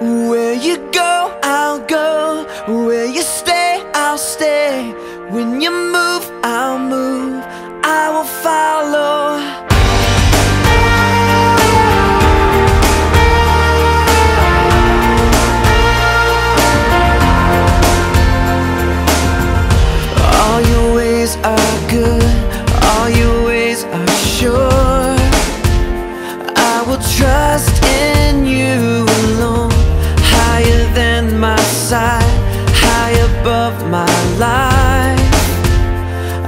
Where you go? of my life.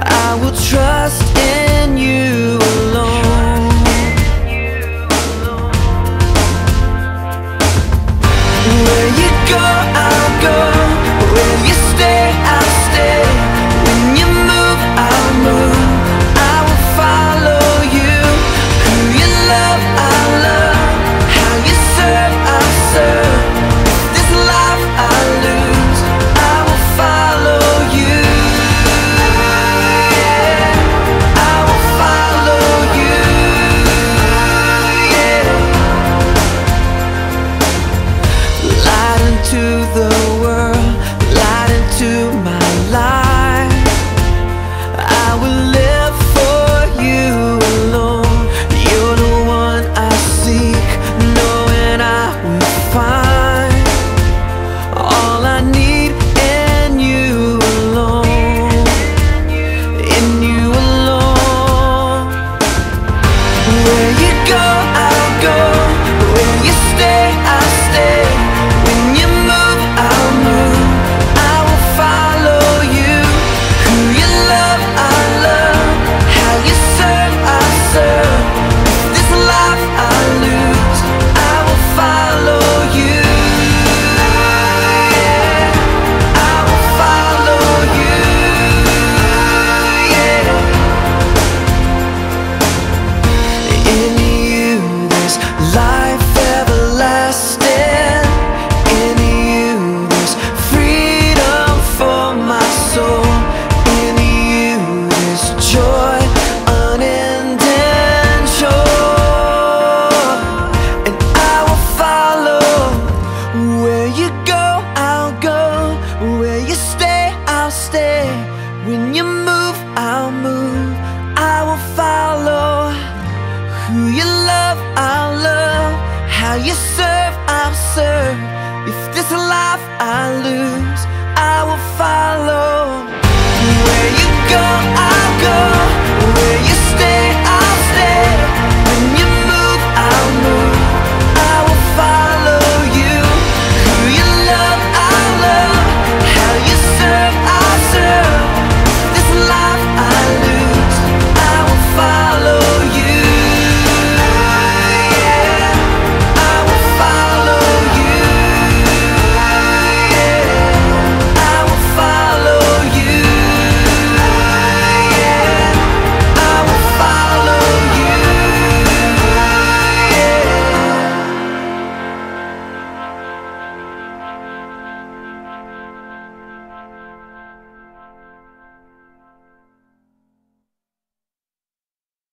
I will trust in you alone. Where you go you go. serve, I'll serve. If this life I lose, I will follow where you go.